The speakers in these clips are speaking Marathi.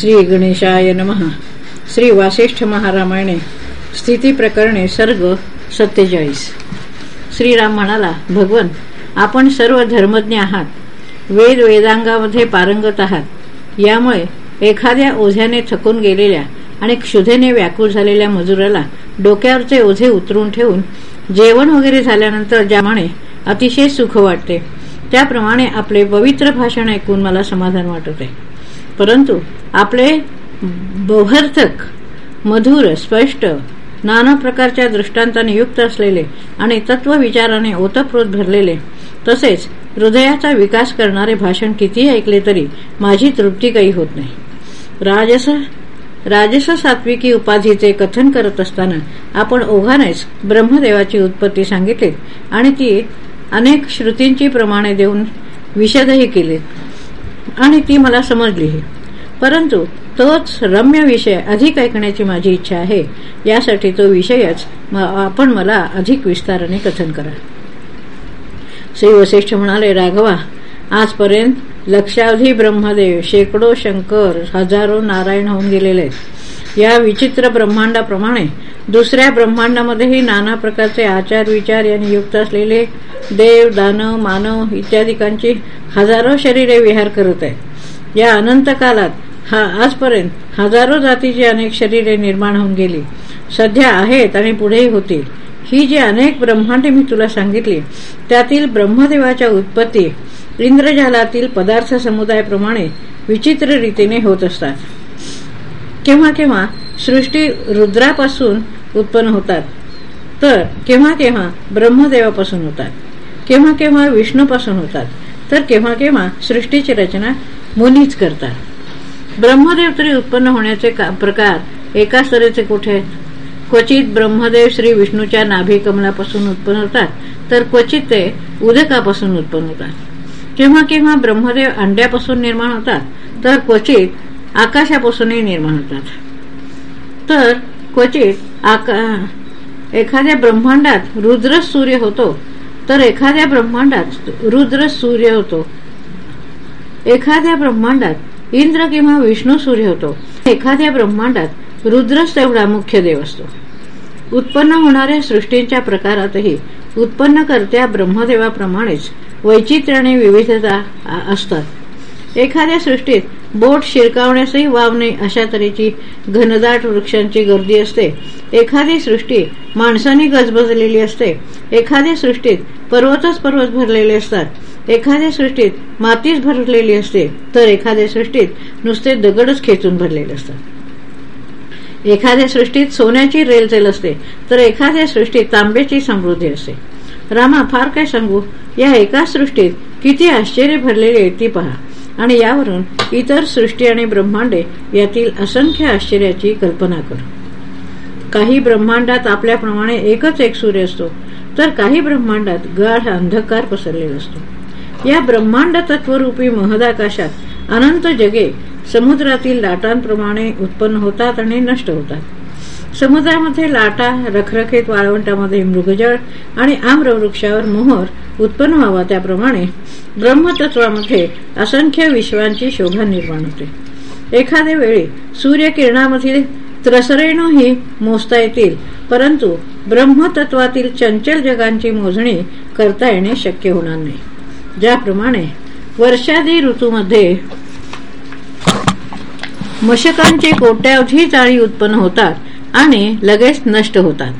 श्री गणेशाय नमः. श्री वासिष्ठ महारामायणे स्थिती प्रकरणे सर्ग सत्तेचाळीस. श्रीराम म्हणाला भगवन आपण सर्व धर्मज्ञ आहात. वेद वेदांगामध्ये पारंगत आहात. यामुळे एखाद्या ओझ्याने थकून गेलेल्या आणि क्षुधेने व्याकुळ झालेल्या मजुराला डोक्यावरचे ओझे उतरून ठेवून जेवण वगैरे झाल्यानंतर ज्यामाने अतिशय सुख वाटते त्याप्रमाणे आपले पवित्र भाषण ऐकून मला समाधान वाटत. आहे परंतु आपले बहर्थक मधुर स्पष्ट नाना प्रकारच्या दृष्टांताने युक्त असलेले आणि तत्वविचाराने ओतप्रोत भरलेले तसेच हृदयाचा विकास करणारे भाषण कितीही ऐकले तरी माझी तृप्ती काही होत नाही. राजस राजस सात्विकी उपाधीचे कथन करत असताना आपण ओघानेच ब्रह्मदेवाची उत्पत्ती सांगितली आणि ती अनेक श्रुतींची प्रमाणे देऊन विशदही केली आणि ती मला समजलीही परंतु तोच रम्य विषय अधिक ऐकण्याची माझी इच्छा आहे. यासाठी तो विषयच आपण मला अधिक विस्ताराने कथन करा. श्री वशिष्ठ म्हणाले राघवा आजपर्यंत लक्षावधी ब्रह्मदेव शेकडो शंकर हजारो नारायण होऊन गेलेले या विचित्र ब्रह्मांडाप्रमाणे दुसऱ्या ब्रह्मांडामध्येही नाना प्रकारचे आचार विचार यांनी युक्त असलेले देव दानव मानव इत्यादिकांची हजारो शरीरे विहार करत आहेत. या अनंत कालात हा आजपर्यंत हजारो जातीची अनेक शरीरे निर्माण होऊन गेली. सध्या आहेत आणि पुढेही होतील. ही जी अनेक ब्रह्मांडे मी तुला सांगितली त्यातील ब्रह्मदेवाच्या उत्पत्ती इंद्रजालातील पदार्थ समुदायाप्रमाणे विचित्र रीतीने होत असतात. केव्हा केव्हा सृष्टी रुद्रापासून उत्पन्न होतात तर केव्हा केव्हा ब्रह्मदेवापासून होतात. केव्हा केव्हा विष्णूपासून होतात तर केव्हा केव्हा सृष्टीची रचना मुनीच करतात. ब्रह्मदेव तरी उत्पन्न होण्याचे प्रकार एकाच तऱ्हेचे कुठे? क्वचित ब्रह्मदेव श्री विष्णूच्या नाभी कमलापासून उत्पन्न होतात तर क्वचित ते उदकापासून उत्पन्न होतात. केव्हा केव्हा ब्रह्मदेव अंड्यापासून निर्माण होतात तर क्वचित आकाशापासूनही निर्माण होतात. तर क्वचित आका एखाद्या ब्रह्मांडात रुद्र सूर्य होतो तर एखाद्या ब्रह्मांडात रुद्र सूर्य होतो. एखाद्या ब्रह्मांडात इंद्र किंवा विष्णू सूर्य होतो. एखाद्या ब्रह्मांडात रुद्रच तेवढा मुख्य देव असतो. उत्पन्न होणाऱ्या सृष्टींच्या प्रकारातही उत्पन्न करत्या ब्रह्मदेवाप्रमाणेच आणि विविधता असतात. एखाद्या सृष्टीत बोट शिरकावण्यासही वाव नाही अशा तऱ्हेची घनदाट वृक्षांची गर्दी असते. एखादी सृष्टी माणसांनी गजबजलेली असते. एखाद्या सृष्टीत पर्वतच पर्वत भरलेले असतात. एखाद्या सृष्टीत मातीच भरलेली असते तर एखाद्या सृष्टीत नुसते दगडच खेचून भरलेले असतात. एखाद्या सृष्टीत सोन्याची रेलचेल असते तर एखाद्या सृष्टीत तांब्याची समृद्धी असते. रामा फार काय सांगू? या एका सृष्टीत किती आश्चर्य भरलेले ती पहा. आणि यावरून इतर सृष्टी आणि ब्रह्मांडे यातील असंख्य आश्चर्याची कल्पना कर. काही ब्रह्मांडात आपल्याप्रमाणे एकच एक सूर्य असतो तर काही ब्रह्मांडात गाढ अंधकार पसरलेला असतो. या ब्रह्मांड तत्वरूपी महदाकाशात अनंत जगे समुद्रातील लाटांप्रमाणे उत्पन्न होतात आणि नष्ट होतात. समुद्रामध्ये लाटा रखरखेत वाळवंटामध्ये मृगजळ आणि आम्रवृक्षावर मोहर उत्पन्न व्हावा त्याप्रमाणे ब्रह्मतत्वामध्ये असंख्य विश्वांची शोभा निर्माण होते. एखाद्या वेळी सूर्यकिरणामधील त्रसरेणूही मोजता येतील परंतु ब्रह्मतत्वातील चंचल जगांची मोजणी करता येणे शक्य होणार नाही. ज्याप्रमाणे वर्षादी ऋतूमध्ये मशकांचे कोट्यावधी जाळी उत्पन्न होतात आणि लगेच नष्ट होतात.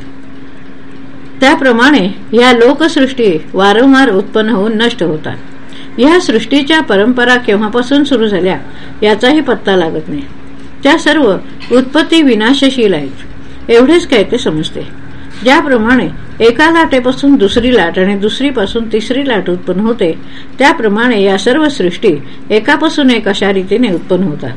त्याप्रमाणे या लोकसृष्टी वारंवार उत्पन्न होऊन नष्ट होतात. या सृष्टीच्या परंपरा केव्हापासून सुरू झाल्या याचाही पत्ता लागत नाही. त्या सर्व उत्पत्ती विनाशशील आहेत एवढेच काय ते समजते. ज्याप्रमाणे एका लाटेपासून दुसरी लाट आणि दुसरीपासून तिसरी लाट उत्पन्न होते त्याप्रमाणे या सर्व सृष्टी एकापासून एक अशा रीतीने उत्पन्न होतात.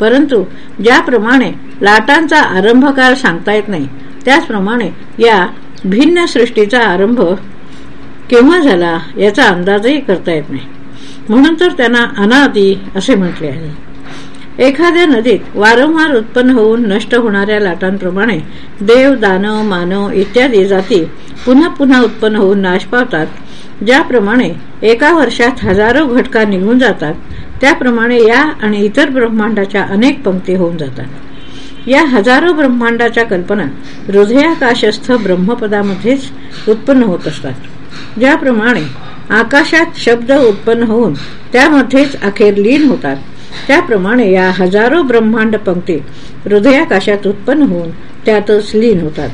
परंतु ज्याप्रमाणे लाटांचा आरंभ काळ सांगता येत नाही त्याचप्रमाणे या भिन्न सृष्टीचा आरंभ केव्हा झाला याचा अंदाजही करता येत नाही. म्हणून तर त्यांना अनादी असे म्हटले आहे. एखाद्या नदीत वारंवार उत्पन्न होऊन नष्ट होणाऱ्या लाटांप्रमाणे देव दानव मानव इत्यादी जाती पुन्हा पुन्हा उत्पन्न होऊन नाश पावतात ज्याप्रमाणे एका वर्षात हजारो घटका निघून जातात त्याप्रमाणे या आणि इतर ब्रह्मांडाच्या अनेक पंक्ती होऊन जातात. या हजारो ब्रह्मांडाच्या कल्पना हृदयाकाशस्थ ब्रह्मपदामध्येच उत्पन्न होत असतात. ज्याप्रमाणे आकाशात शब्द उत्पन्न होऊन त्यामध्येच अखेर लीन होतात. त्याप्रमाणे या हजारो ब्रह्मांड पंक्ती हृदयाकाशात उत्पन्न होऊन त्यातच लीन होतात.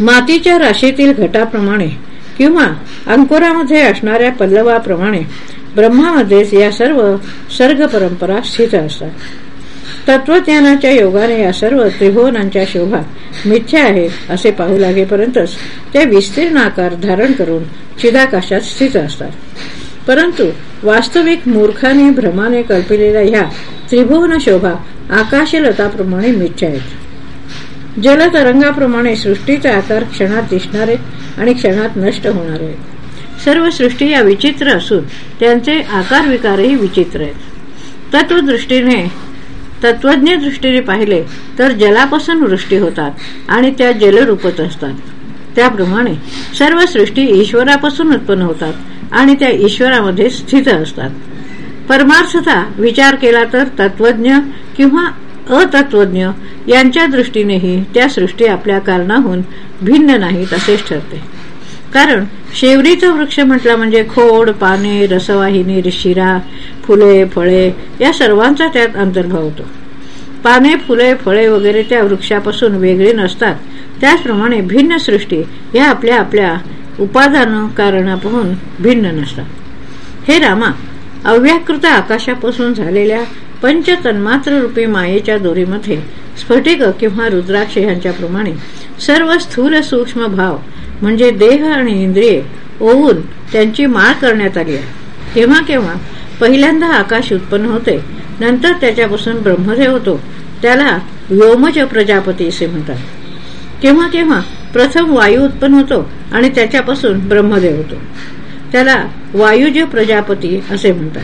मातीच्या राशीतील घटाप्रमाणे किंवा अंकुरामध्ये असणाऱ्या पल्लवाप्रमाणे ब्रह्मामध्येच या सर्व सर्ग परंपरा स्थित असतात. तत्वज्ञानाच्या योगाने या सर्व त्रिभुवनांच्या शोभा मिथ्या आहेत असे पाहू लागेपर्यंतच ते विस्तीर्ण आकार धारण करून चिदाकाशात स्थित असतात. परंतु वास्तविक मूर्खाने भ्रमाने कल्पिलेल्या ह्या त्रिभुवन शोभा आकाशलताप्रमाणे मिथ्या आहेत. जलतरंगाप्रमाणे सृष्टीचा आकार क्षणात दिसणारे आणि क्षणात नष्ट होणारे सर्व सृष्टी या विचित्र असून त्यांचे आकार विकारही विचित्र आहेत. तत्वदृष्टीने तत्वज्ञ दृष्टीने पाहिले तर जलापासून वृष्टी होतात आणि त्या जलरूपत असतात. त्याप्रमाणे सर्व सृष्टी ईश्वरापासून उत्पन्न होतात आणि त्या ईश्वरामध्ये स्थित असतात. परमार्थता विचार केला तर तत्वज्ञ किंवा अतत्वज्ञ यांच्या दृष्टीनेही त्या सृष्टी आपल्या कारणाहून भिन्न नाहीत असेच ठरते. कारण शेवरीचा वृक्ष म्हटला म्हणजे खोड पाने रसवाहिनी शिरा फुले फळे या सर्वांचा त्यात अंतर्भाव होतो. पाने फुले फळे वगैरे त्या वृक्षापासून वेगळी नसतात. त्याचप्रमाणे भिन्न सृष्टी या आपल्या आपल्या उपादान कारणापासून भिन्न नसतात. हे रामा अव्याकृत आकाशापासून झालेल्या पंचतन्मात्र रूपी मायेच्या दोरीमध्ये स्फटिक किंवा रुद्राक्ष यांच्याप्रमाणे सर्व स्थूल सूक्ष्म भाव म्हणजे देह आणि इंद्रिये ओवून त्यांची माळ करण्यात आली आहे. केव्हा केव्हा? पहिल्यांदा आकाश उत्पन्न होते नंतर त्याच्यापासून ब्रह्मदेव होतो. त्याला व्योमज प्रजापती असे म्हणतात. केव्हा केव्हा? प्रथम वायू उत्पन्न होतो आणि त्याच्यापासून ब्रह्मदेव होतो. त्याला वायुज प्रजापती असे म्हणतात.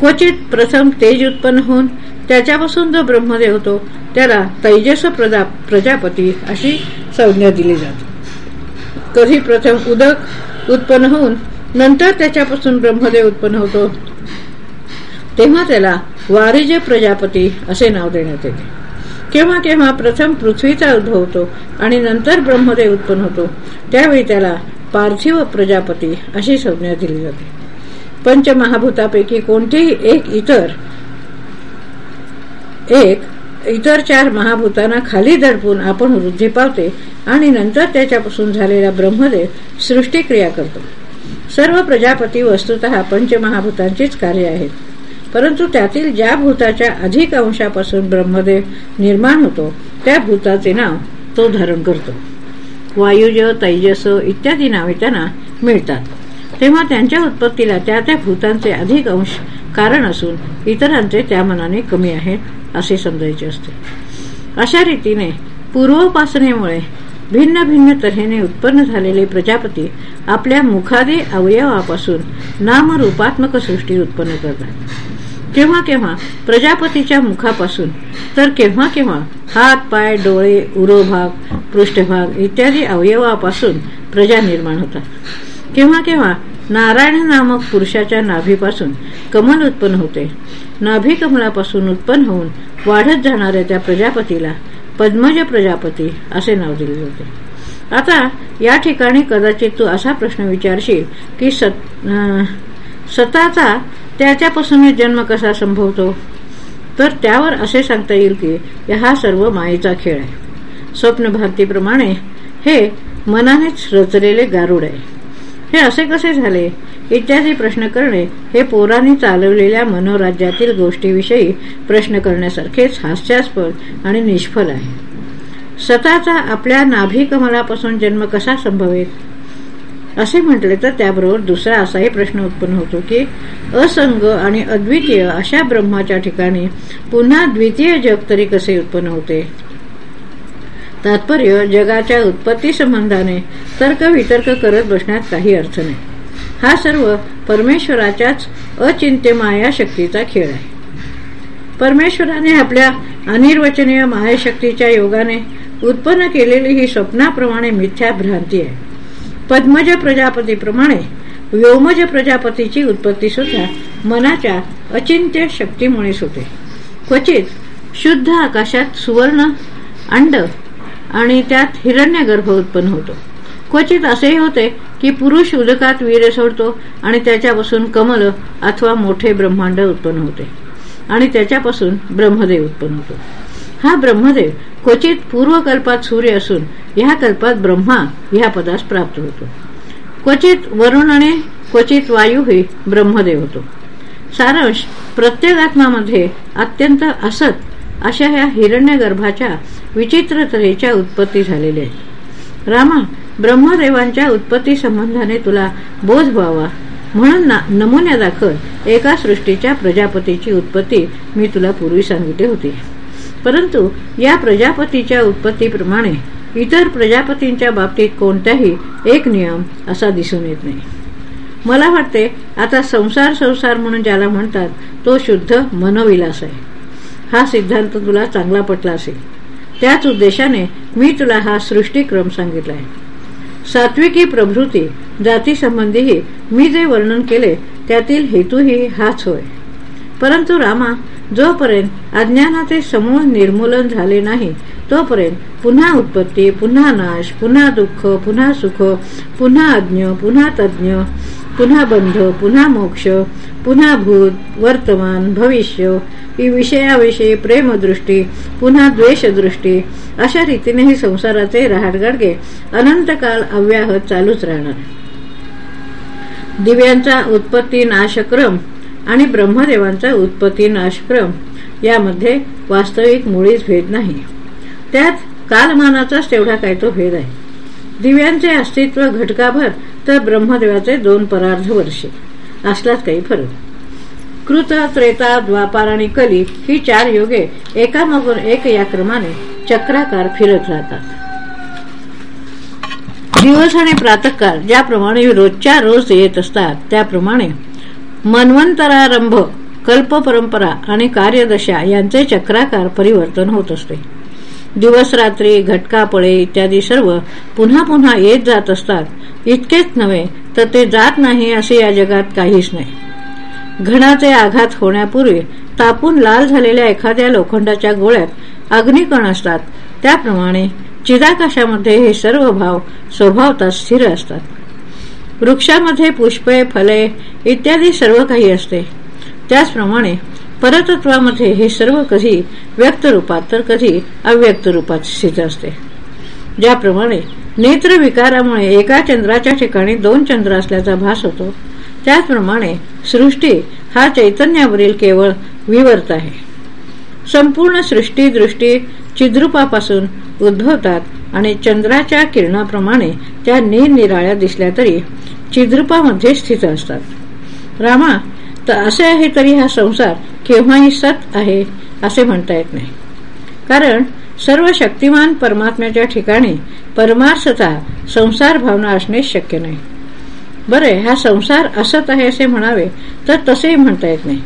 क्वचित प्रथम तेज उत्पन्न होऊन त्याच्यापासून जो ब्रह्मदेव होतो त्याला तैजस प्रजापती अशी संज्ञा दिली जाते. कधी प्रथम उदक उत्पन्न होऊन नंतर त्याच्यापासून ब्रह्मदेव उत्पन्न होतो. तेव्हा त्याला वारिज प्रजापती असे नाव देण्यात येते. केव्हा केव्हा प्रथम पृथ्वीचा उद्भव होतो आणि नंतर ब्रह्मदेव उत्पन्न होतो त्यावेळी त्याला पार्थिव प्रजापती अशी संज्ञा दिली जाते. पंचमहाभूतापैकी कोणतेही एक इतर एक इतर चार महाभूतांना खाली दडपून आपण वृद्धी पावते आणि नंतर त्याच्यापासून झालेला ब्रह्मदेव सृष्टीक्रिया करतो. सर्व प्रजापती वस्तुत पंचमहाभूतांचीच कार्य आहेत. परंतु त्यातील ज्या भूताच्या अधिक अंशापासून ब्रह्मदेव निर्माण होतो त्या भूताचे नाव तो धारण करतो. वायुज तैजस इत्यादी नावे त्यांना मिळतात. तेव्हा त्यांच्या उत्पत्तीला त्या त्या भूतांचे अधिक अंश कारण असून इतरांचे त्या मनाने कमी आहेत असे समजायचे असते. अशा रीतीने पूर्वोपासनेमुळे भिन्न भिन्न तऱ्हेने उत्पन्न झालेले प्रजापती आपल्या मुखादे अवयवापासून नामरूपात्मक सृष्टी उत्पन्न करतात. केव्हा केव्हा प्रजापतीच्या मुखापासून तर केव्हा केव्हा हात पाय डोळे उरोभाग पृष्ठभाग इत्यादी अवयवापासून प्रजा निर्माण होतात. केव्हा केव्हा नारायण नामक पुरुषाच्या नाभीपासून कमल उत्पन्न होते. नाभी कमलापासून उत्पन्न होऊन वाढत जाणाऱ्या त्या प्रजापतीला पद्मज प्रजापती असे नाव दिले होते आता या ठिकाणी कदाचित तू असा प्रश्न विचारशील की सत सताचा त्याच्यापासून जन्म कसा संभवतो? तर त्यावर असे सांगता येईल की हा सर्व मायेचा खेळ आहे. स्वप्नभारतीप्रमाणे हे मनानेच रचलेले गारुड आहे. हे असे कसे झाले? इत्यादी प्रश्न करणे हे पोरांनी चालवलेल्या मनोराज्यातील गोष्टीविषयी प्रश्न करण्यासारखेच हास्यास्पद आणि निष्फल आहे. स्वतःचा आपल्या नाभी कमलापासून जन्म कसा संभवेल? असे म्हटले तर त्याबरोबर दुसरा असाही प्रश्न उत्पन्न होतो की असंग आणि अद्वितीय अशा ब्रह्माच्या ठिकाणी पुन्हा द्वितीय जग तरी कसे उत्पन्न होते? तात्पर्य जगाच्या उत्पत्ती संबंधाने तर्कवितर्क करत बसण्यात काही अर्थ नाही. हा सर्व परमेश्वराच्याच अचिंत्य मायाशक्तीचा खेळ आहे. परमेश्वराने आपल्या अनिर्वचनीय मायाशक्तीच्या योगाने उत्पन्न केलेली ही स्वप्नाप्रमाणे मिथ्या भ्रांती आहे. पद्मज प्रजापतीप्रमाणे व्योमज प्रजापतीची उत्पत्ती सुद्धा मनाच्या अचिंत्य शक्तीमुळेच होते. क्वचित शुद्ध आकाशात सुवर्ण अंड आणि त्यात हिरण्यगर्भ उत्पन्न होतो. क्वचित असेही होते की पुरुष उदकात वीर सोडतो आणि त्याच्यापासून कमल अथवा मोठे ब्रह्मांड उत्पन्न होते. आणि त्याच्यापासून ब्रह्मदेव उत्पन्न होतो. हा ब्रह्मदेव क्वचित पूर्वकल्पात सूर्य असून ह्या कल्पात ब्रह्मा ह्या पदास प्राप्त होतो. क्वचित वरुण आणि क्वचित वायूही ब्रह्मदेव होतो. सारांश प्रत्येक आत्मामध्ये अत्यंत असत अशा ह्या हिरण्यगर्भाच्या विचित्र तऱ्हेच्या उत्पत्ती झालेल्या आहेत. रामा ब्रह्मदेवांच्या उत्पत्ती संबंधाने तुला बोध व्हावा. म्हणून नमुन्यादाखल एका सृष्टीच्या प्रजापतीची उत्पत्ती मी तुला पूर्वी सांगितली होती. परंतु या प्रजापतीच्या उत्पत्तीप्रमाणे इतर प्रजापतींच्या बाबतीत कोणताही एक नियम असा दिसून येत नाही. मला वाटते आता संसार संसार म्हणून ज्याला म्हणतात तो शुद्ध मनोविलास आहे. हा सिद्धांत तुला चांगला पटला असेल. त्याच उद्देशाने मी तुला हा सृष्टीक्रम सांगितला आहे. सात्विकी प्रभृती जातीसंबंधीही मी जे वर्णन केले त्यातील हेतूही हाच होय. परंतु रामा जोपर्यंत अज्ञानाचे समूळ निर्मूलन झाले नाही तोपर्यंत पुन्हा उत्पत्ती पुन्हा नाश पुन्हा दुःख पुन्हा सुख पुन्हा अज्ञ पुन्हा तज्ञ पुन्हा बंध पुन्हा मोक्ष पुन्हा भूत वर्तमान भविष्य विषयाविषयी प्रेमदृष्टी पुन्हा द्वेषदृष्टी अशा रीतीने हे संसाराचे रहाटगाडगे. अनंत काल अव्याहत चालूच राहणार. दिव्यांचा उत्पत्ती नाशक्रम आणि ब्रह्मदेवांचा उत्पत्ती नाशक्रम यामध्ये वास्तविक मुळीच भेद नाही. त्यात कालमानाचाच तेवढा काय तो भेद आहे. दिव्यांचे अस्तित्व घटकाभर तर ब्रह्मदेवाचे दोन परार्ध वर्षे. असलाच काही फरक. कृत त्रेता द्वापार आणि कली ही चार योगे एकामागून एक या क्रमाने चक्राकार फिरत राहतात. दिवस आणि प्रातकाल ज्याप्रमाणे रोजच्या रोज येत असतात त्याप्रमाणे मन्वंतरारंभ कल्प परंपरा आणि कार्यदशा यांचे चक्राकार परिवर्तन होत असते. दिवस रात्री घटकापळे इत्यादी सर्व पुन्हा पुन्हा येत जात असतात. इतकेच नव्हे तर ते जात नाही असे या जगात काहीच नाही. घणाचे आघात होण्यापूर्वी तापून लाल झालेल्या एखाद्या लोखंडाच्या गोळ्यात अग्निकण असतात. त्याप्रमाणे चिदाकाशामध्ये हे सर्व भाव स्वभावतात स्थिर असतात. वृक्षामध्ये पुष्पे फले इत्यादी सर्व काही असते. त्याचप्रमाणे परतत्वामध्ये हे सर्व कधी व्यक्त रूपात तर कधी अव्यक्त रूपात स्थित असते. ज्याप्रमाणे नेत्र विकारामुळे एका चंद्राच्या ठिकाणी दोन चंद्र असल्याचा भास होतो. त्याचप्रमाणे सृष्टी हा चैतन्यावरील केवळ विवर्त आहे. संपूर्ण सृष्टी दृष्टी चिद्रूपापासून उद्भवतात आणि चंद्राच्या किरणाप्रमाणे त्या निरनिराळ्या दिसल्या तरी चिद्रूपामध्ये स्थित असतात. रामा तर असे आहे तरी हा संसार केव्हाही सत आहे असे म्हणता येत नाही. कारण सर्व शक्तिमान परमात्म्याच्या ठिकाणी परमार्थता संसार भावना असणे शक्य नाही. बरे हा संसार असत आहे असे म्हणावे तर तसेही म्हणता येत नाही.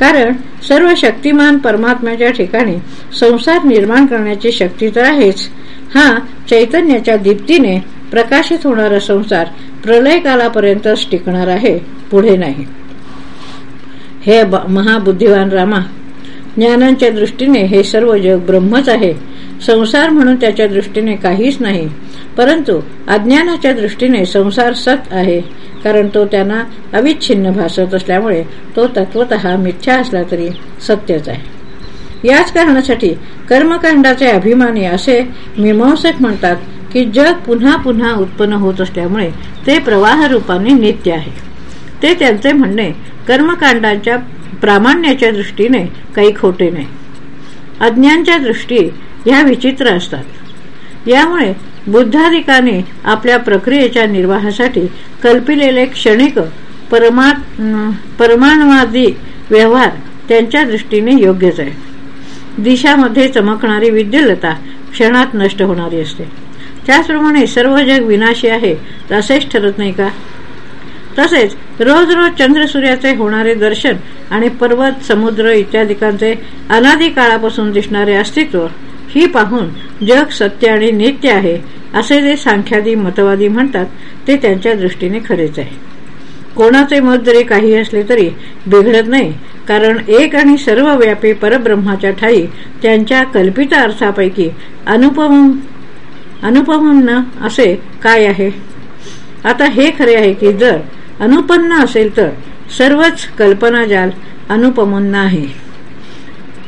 कारण सर्व शक्तिमान परमात्म्याच्या ठिकाणी संसार निर्माण करण्याची शक्ती तर आहेच. हा चैतन्याच्या दीप्तीने प्रकाशित होणारा संसार प्रलय कालापर्यंतच टिकणार आहे पुढे नाही. हे महाबुद्धिवान रामा ज्ञानांच्या दृष्टीने हे सर्व जग ब्रह्मच आहे. संसार म्हणून त्याच्या दृष्टीने काहीच नाही. परंतु अज्ञानाच्या दृष्टीने संसार सत आहे कारण तो त्यांना अविच्छिन्न भासत असल्यामुळे तो तत्वत मिथ्या असला तरी सत्यच आहे. याच कारणासाठी कर्मकांडाचे अभिमानी असे मीमांसक म्हणतात की जग पुन्हा पुन्हा उत्पन्न होत असल्यामुळे ते प्रवाह रूपाने नित्य आहे. ते त्यांचे म्हणणे कर्मकांडांच्या प्रामाण्याच्या दृष्टीने काही खोटे नाही. अज्ञांच्या दृष्टी ह्या विचित्र असतात. यामुळे बुद्धाधिकाने आपल्या प्रक्रियेच्या निर्वाहासाठी कल्पिलेले क्षणिक परमाणवादी व्यवहार त्यांच्या दृष्टीने योग्यच आहे. दिशामध्ये चमकणारी विद्युलता क्षणात नष्ट होणारी असते. त्याचप्रमाणे सर्व जग विनाशी आहे असेच ठरत नाही का? तसेच रोज रोज चंद्र सूर्याचे होणारे दर्शन आणि पर्वत समुद्र इत्यादिकांचे अनादी काळापासून दिसणारे अस्तित्व ही पाहून जग सत्य आणि नित्य आहे असे जे सांख्यादी मतवादी म्हणतात ते त्यांच्या दृष्टीने खरेच आहे. कोणाचे मत जरी काही असले तरी बिघडत नाही कारण एक आणि सर्व व्यापी परब्रह्माच्या ठाई त्यांच्या कल्पित अर्थापैकी अनुपम अनुपमन्न असे काय आहे? आता हे खरे आहे की जर अनुपन्न असेल तर सर्वच कल्पनाजाल अनुपमन्न आहे.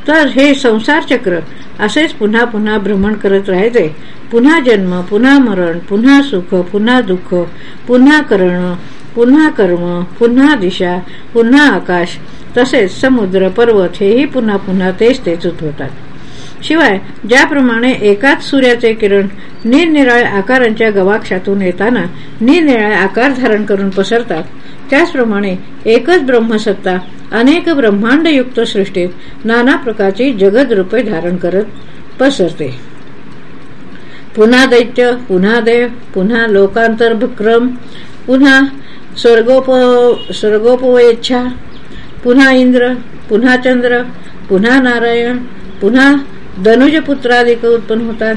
तर हे संसार चक्र असेच पुन्हा पुन्हा भ्रमण करत राहायचे. पुन्हा जन्म पुन्हा मरण पुन्हा सुख पुन्हा दुःख पुन्हा करण पुन्हा कर्म पुन्हा दिशा पुन्हा आकाश तसेच समुद्र पर्वत हेही पुन्हा पुन्हा तेच तेच उद्भवतात. शिवाय ज्याप्रमाणे एकाच सूर्याचे किरण निरनिराळ्या आकारांच्या गवाक्षातून येताना निरनिराळे आकार धारण करून पसरतात त्याचप्रमाणे एकच ब्रह्मसत्ता अनेक ब्रह्मांडयुक्त सृष्टीत नाना प्रकारची जगद रूपे धारण करत पसरते. पुन्हा दैत्य पुन्हा देव पुन्हा लोकांतरक्रम पुन्हा स्वर्गोप स्वर्गोपवेच्छा पुन्हा इंद्र पुन्हा चंद्र पुन्हा नारायण पुन्हा धनुजपुत्रादिक उत्पन्न होतात.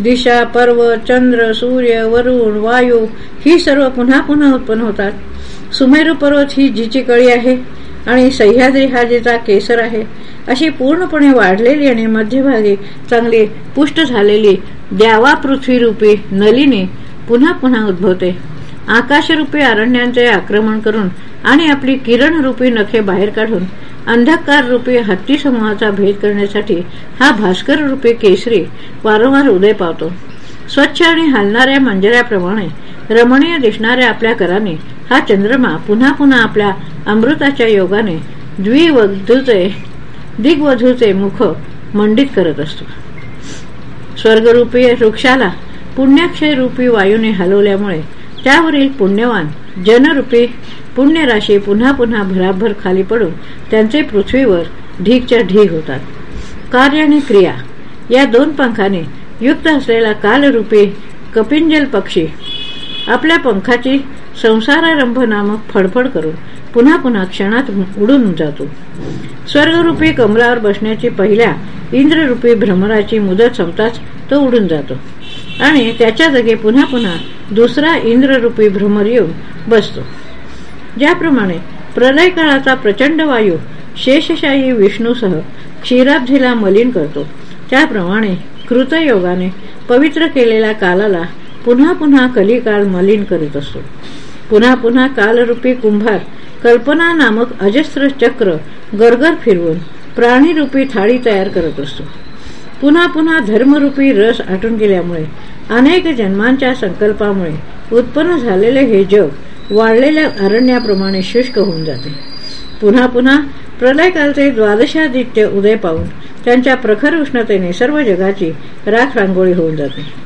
दिशा पर्व चंद्र सूर्य वरुण वायू ही सर्व पुन्हा पुन्हा उत्पन्न होतात. सुमेरू पर्वत ही जीची कळी आहे आणि सह्याद्री हा जिचा केसर आहे. अशी पूर्णपणे वाढलेली आणि मध्यभागी चांगली पुष्ट झालेली द्यावा पृथ्वीरूपी नलिनी पुन्हा पुन्हा उद्भवते. आकाशरूपी अरण्यांचे आक्रमण करून आणि आपली किरणरूपी नखे बाहेर काढून अंधकार रूपी हत्ती समूहाचा भेद करण्यासाठी हा भास्कर रूपी केसरी वारंवार उदय पावतो. स्वच्छ आणि हलणाऱ्या मंजऱ्याप्रमाणे रमणीय दिसणाऱ्या आपल्या कराने हा चंद्रमा पुन्हा पुन्हा आपल्या अमृताच्या योगाने द्विवधूचे दिग्वधूचे मुख मंडित करत असतो. स्वर्गरूपी वृक्षाला पुण्याक्षय रूपी वायूने हलवल्यामुळे त्यावरील पुण्यवान जनरूपी पुण्यराशी पुन्हा पुन्हा भराभर खाली पडून त्यांचे पृथ्वीवर ढीकच्या ढीक होतात. कार्य आणि क्रिया या दोन पंखाने युक्त असलेला कालरूपी कपिंजल पक्षी आपल्या पंखाची संसारारंभ नामक फडफड करून पुन्हा पुन्हा क्षणात उडून जातो. स्वर्गरूपी कमलावर बसण्याची पहिल्या इंद्ररूपी भ्रमराची मुदत संपताच तो उडून जातो. आणि त्याच्या जागे पुन्हा पुन्हा दुसरा इंद्ररूपी भ्रमर येऊन बसतो. ज्याप्रमाणे प्रलय काळाचा प्रचंड वायू शेषशाही विष्णूसह क्षीराब्धीला मलिन करतो. त्याप्रमाणे कृतयोगाने पवित्र केलेल्या कालाला पुन्हा पुन्हा कलिकाल मलिन करीत असतो. पुन्हा पुन्हा कालरूपी कुंभार कल्पना नामक अजस्त्र चक्र गरगर फिरवून प्राणीरूपी थाळी तयार करत असतो. पुन्हा पुन्हा धर्मरूपी रस आटून गेल्यामुळे अनेक जन्मांच्या संकल्पामुळे उत्पन्न झालेले हे जग वाढलेल्या अरण्याप्रमाणे शुष्क होऊन जाते. पुन्हा पुन्हा प्रलयकालचे द्वादशादित्य उदय पाहून त्यांच्या प्रखर उष्णतेने सर्व जगाची राख रांगोळी होऊन जाते.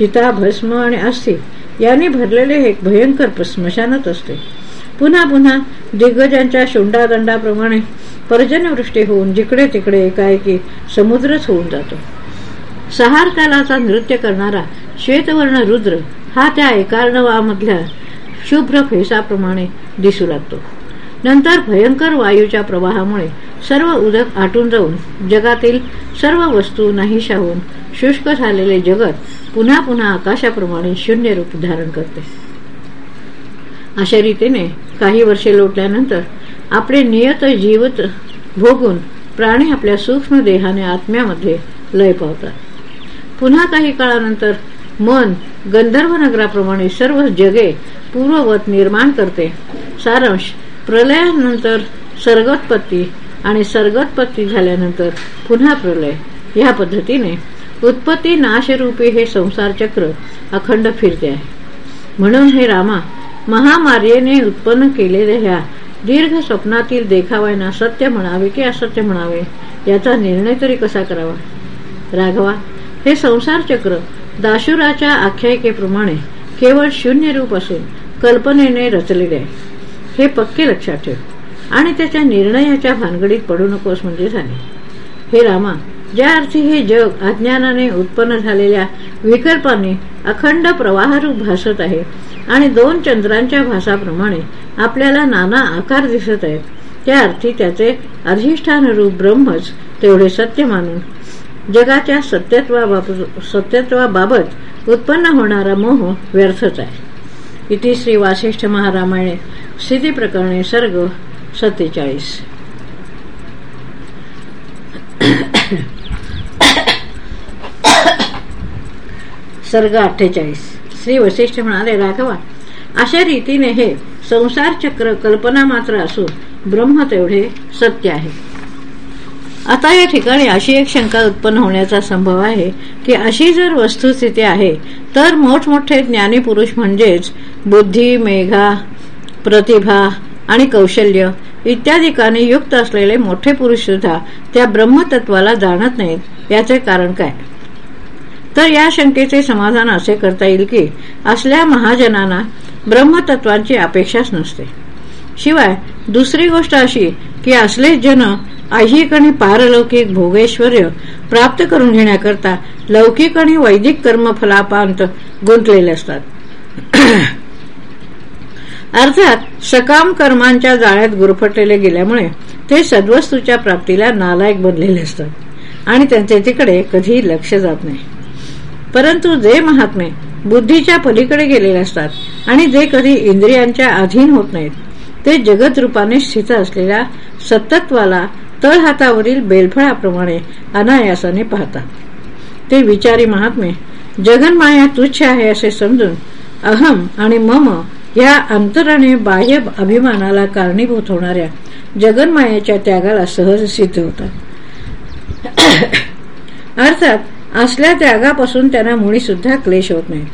चिता भस्म आणि अस्थि यांनी भरलेले एक भयंकर स्मशानच असते. पुन्हा पुन्हा दिग्गजांच्या शुंडादंडाप्रमाणे पर्जन्यवृष्टी होऊन जिकडे तिकडे एकाएकी समुद्रच होऊन जातो. सहारकालाचा नृत्य करणारा श्वेतवर्ण रुद्र हा त्या एकार्णवामधल्या शुभ्र फेसाप्रमाणे दिसू लागतो. नंतर भयंकर वायूच्या प्रवाहामुळे सर्व उदक आटून जाऊन जगातील सर्व वस्तू नाहीशा होऊन शुष्क झालेले जगत पुन्हा पुन्हा आकाशाप्रमाणे शून्य रूप धारण करते. अशा रीतीने काही वर्षे लोटल्यानंतर आपले नियत जीवत भोगून प्राणी आपल्या सूक्ष्म देहाने आत्म्यामध्ये लय पावतात. पुन्हा काही काळानंतर मन गंधर्व नगराप्रमाणे सर्व जगे पूर्ववत निर्माण करते. सारांश प्रलयानंतर सर्गोत्पत्ती आणि सर्गोत्पत्ती झाल्यानंतर पुन्हा प्रलय. ह्या पद्धतीने उत्पत्ती नाशरूपी हे संसार चक्र अखंड फिरते आहे. म्हणून हे रामा महामार्येने उत्पन्न केलेल्या ह्या दीर्घ स्वप्नातील देखावायना सत्य म्हणावे की असत्य म्हणावे याचा निर्णय तरी कसा करावा? राघवा हे संसार चक्र दाशुराच्या आख्यायिकेप्रमाणे केवळ शून्य रूप असून कल्पनेने रचलेले आहे. हे पक्के लक्षात ठेव. आणि त्याच्या निर्णयाच्या भानगडीत पडू नकोस म्हणजे झाले. हे रामा ज्या अर्थी हे जग अज्ञानाने उत्पन्न झालेल्या विकल्पाने अखंड प्रवाहरूप भासत आहे आणि दोन चंद्रांच्या भासाप्रमाणे आपल्याला नाना आकार दिसत आहेत. त्या अर्थी त्याचे अधिष्ठानरूप ब्रह्मच तेवढे सत्य मानून जगाच्या सत्यत्वाबाबत सत्यत्वाबाबत उत्पन्न होणारा मोह व्यर्थच आहे. इति श्री वासिष्ठ महारामायणे स्थिती प्रकरणे सर्ग सत्तेचाळीस. सर्ग अठ्ठेचाळीस. श्री वशिष्ठ म्हणाले राघवा अशा रीतीने हे संसार चक्र कल्पना मात्र असून ब्रह्म तेवढे सत्य आहे. आता या ठिकाणी अशी एक शंका उत्पन्न होण्याचा संभव आहे की अशी जर वस्तुस्थिती आहे तर मोठमोठे ज्ञानीपुरुष म्हणजेच बुद्धी मेघा प्रतिभा आणि कौशल्य इत्यादिकांनी युक्त असलेले मोठे पुरुष सुद्धा त्या ब्रह्मतत्वाला जाणत नाहीत. याचे कारण काय? तर या शंकेचे समाधान असे करता येईल की असल्या महाजनांना ब्रह्मतत्वांची अपेक्षाच नसते. शिवाय दुसरी गोष्ट अशी की असले जन ऐहिक आणि पारलौकिक भोगेश्वर प्राप्त करून घेण्याकरता लौकिक आणि वैदिक कर्मफलापांत गुंतलेले असतात. अर्थात सकाम कर्मांच्या जाळ्यात गुरफटलेले गेल्यामुळे ते सद्वस्तूच्या प्राप्तीला नालायक बनलेले असतात आणि त्यांचे तिकडे कधीही लक्ष जात नाही. परंतु जे महात्मे बुद्धीच्या पलीकडे गेलेले असतात आणि जे कधी इंद्रियांच्या अधीन होत नाहीत ते जगत रूपाने स्थित असलेल्या सतत्वाला तळहातावरील बेलफळाप्रमाणे अनायासाने पाहतात. ते विचारी महात्मे जगन्माया तुच्छ आहे असे समजून अहम आणि मम या अंतराने बाह्य अभिमानाला कारणीभूत होणाऱ्या जगन्मायाच्या त्यागाला सहज सिद्ध होतात. अर्थात असल्या त्यागापासून त्यांना मुळी सुद्धा क्लेश होत नाही.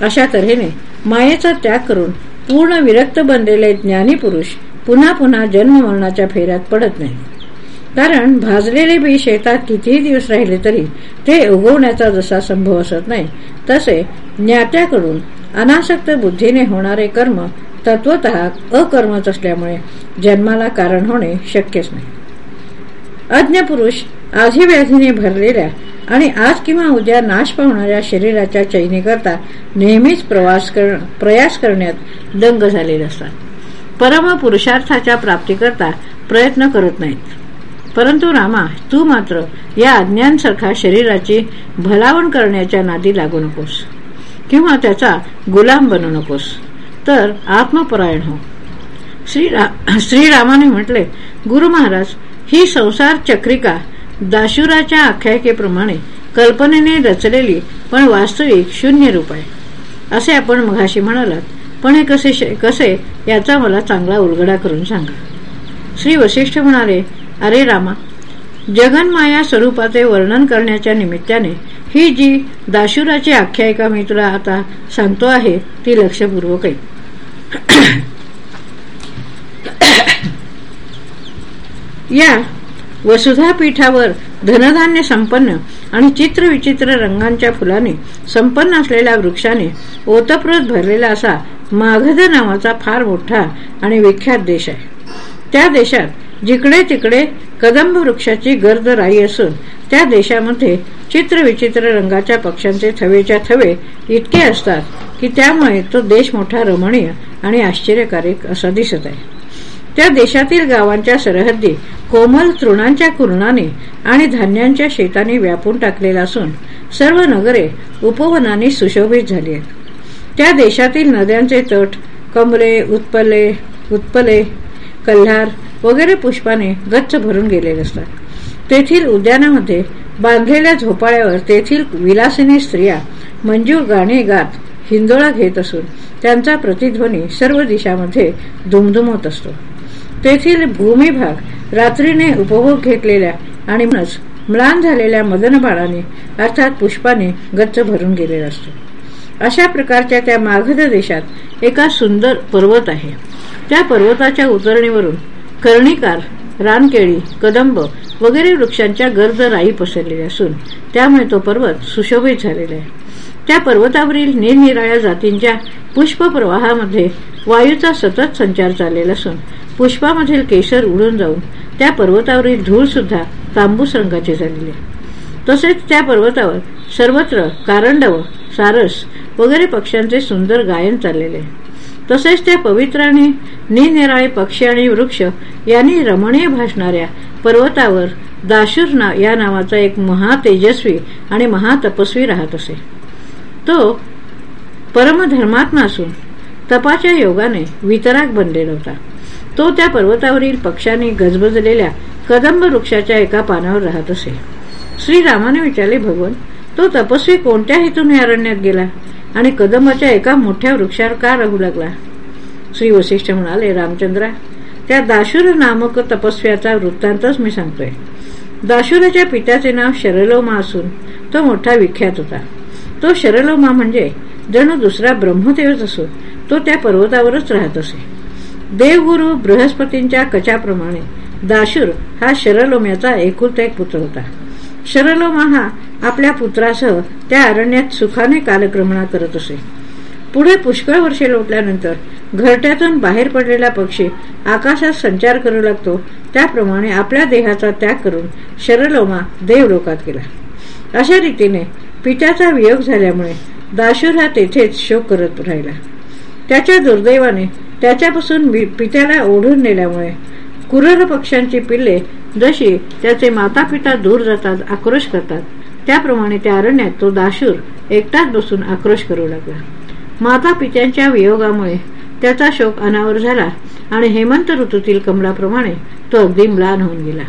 अशा तऱ्हेने मायेचा त्याग करून पूर्ण विरक्त बनलेले ज्ञानी पुरुष पुन्हा पुन्हा जन्ममरणाच्या फेऱ्यात पडत नाही. कारण भाजलेले बी शेतात कितीही दिवस राहिले तरी ते उगवण्याचा जसा संभव असत नाही तसे ज्ञात्याकडून अनासक्त बुद्धीने होणारे कर्म तत्वत अकर्मच असल्यामुळे जन्माला कारण होणे शक्यच नाही. अज्ञ पुरुष आधीव्याधीने भरलेल्या आणि आज किंवा उद्या नाश पावणाऱ्या शरीराच्या चैनीकरता नेहमीच प्रवास कर प्रयास करण्यात दंग झालेले असतात. परम पुरुषार्थाच्या प्राप्तीकरता प्रयत्न करत नाहीत. परंतु रामा तू मात्र या अज्ञानसारखा शरीराची भलावण करण्याच्या नादी लागू नकोस. किंवा त्याचा गुलाम बनू नकोस. तर आत्मपरायण हो. श्रीरा श्रीरामाने म्हटले गुरु महाराज ही संसार चक्रिका दाशुराच्या आख्यायिकेप्रमाणे कल्पनेने रचलेली पण वास्तविक शून्य रूप आहे. असे आपण मघाशी म्हणालात पण हे कसे कसे याचा मला चांगला उलगडा करून सांगा. श्री वशिष्ठ म्हणाले अरे रामा जगन्माया स्वरूपाचे वर्णन करण्याच्या निमित्ताने ही जी दाशुराची आख्यायिका मी तुला आता सांगतो आहे ती लक्षपूर्वक आहे या वसुधा पीठावर धनधान्य संपन्न आणि चित्रविचित्र रंगांच्या फुलाने संपन्न असलेल्या वृक्षाने ओतप्रोत भरलेला असा माघध नावाचा फार मोठा आणि विख्यात देश आहे. त्या देशात जिकडे तिकडे कदंब वृक्षाची गर्द राई असून त्या देशामध्ये चित्रविचित्र रंगाच्या पक्ष्यांचे थवेच्या थवे इतके असतात की त्यामुळे तो देश मोठा रमणीय आणि आश्चर्यकारक असा दिसत आहे. त्या देशातील गावांच्या सरहद्दी कोमल तृणांच्या कुरणाने आणि धान्यांच्या शेताने व्यापून टाकलेला असून सर्व नगरे उपवनाने सुशोभित झाली आहेत. त्या देशातील नद्यांचे तट कमरे उत्पले उत्पले कल्हार वगैरे पुष्पाने गच्च भरून गेलेले असतात. तेथील उद्यानामध्ये बांधलेल्या झोपाळ्यावर तेथील विलासिनी स्त्रिया मंजूर गाणे गात हिंदोळा घेत असून त्यांचा प्रतिध्वनी सर्व दिशामध्ये दुमदुमत असतो. तेथील भूमिभाग रात्रीने उपभोग घेतलेल्या आणि म्हणूनच म्लान झालेल्या मदनबाळाने अर्थात पुष्पाने गच्च भरून गेलेला असतो. अशा प्रकारच्या त्या मागध देशात एका सुंदर पर्वत आहे. त्या पर्वताच्या उतरणीवरून कर्णिकार रानकेळी कदंब वगैरे वृक्षांच्या गर्द राई पसरलेल्या असून त्यामुळे तो पर्वत सुशोभित झालेला आहे. त्या पर्वतावरील निरनिराळ्या जातींच्या पुष्प प्रवाहामध्ये वायूचा सतत संचार चाललेला असून पुष्पामधील केशर उडून जाऊन त्या पर्वतावरील धूळ सुद्धा तांबूस रंगाची झालेली. तसेच त्या पर्वतावर सर्वत्र कारंडव सारस वगैरे पक्ष्यांचे सुंदर गायन चाललेले. तसेच त्या पवित्राने निरनिराळे पक्षी आणि वृक्ष यांनी रमणीय भासणाऱ्या पर्वतावर दाशूर ना या नावाचा एक महातेजस्वी आणि महातपस्वी राहत असे. तो परमधर्मात्मा असून तपाच्या योगाने वितराग बनलेला होता. तो त्या पर्वतावरील पक्षांनी गजबजलेल्या कदंब वृक्षाच्या एका पानावर राहत असे. श्रीरामाने विचारले भगवान तो तपस्वी कोणत्या हेतूने अरण्यात गेला? आणि कदंबाच्या एका मोठ्या वृक्षावर का राहू लागला? श्री वशिष्ठ म्हणाले रामचंद्रा त्या दाशुर नामक तपस्व्याचा वृत्तांतच मी सांगतोय. दाशुराच्या पित्याचे नाव शरलोमा असून तो मोठा विख्यात होता. तो शरलोमा म्हणजे जणू दुसरा ब्रह्मदेवच असो तो त्या पर्वतावरच राहत असे. देवगुरु बृहस्पतींच्या कचाप्रमाणे दाशुर हा शरलोम्याचा एकुलता एक पुत्र होता. शरलोमा हा आपल्या पुत्रासह त्या अरण्यात सुखाने कालक्रमणा करत असे. पुढे पुष्कळ वर्षे लोटल्यानंतर घरट्यातून बाहेर पडलेला पक्षी आकाशात संचार करू लागतो त्याप्रमाणे आपल्या देहाचा त्याग करून शरलोमा देवलोकात गेला. अशा रीतीने पित्याचा वियोग झाल्यामुळे दाशूर हा तेथेच शोक करत राहिला. त्याच्या दुर्दैवाने त्याच्यापासून पित्याला ओढून नेल्यामुळे कुरर पक्ष्यांची पिल्ले जशी त्याचे माता पिता दूर जातात आक्रोश करतात त्याप्रमाणे त्या अरण्यात तो दाशूर एकटाच बसून आक्रोश करू लागला. माता पित्यांच्या वियोगामुळे त्याचा शोक अनावर झाला आणि हेमंत ऋतूतील कमळाप्रमाणे तो अगदी म्लान होऊन गेला.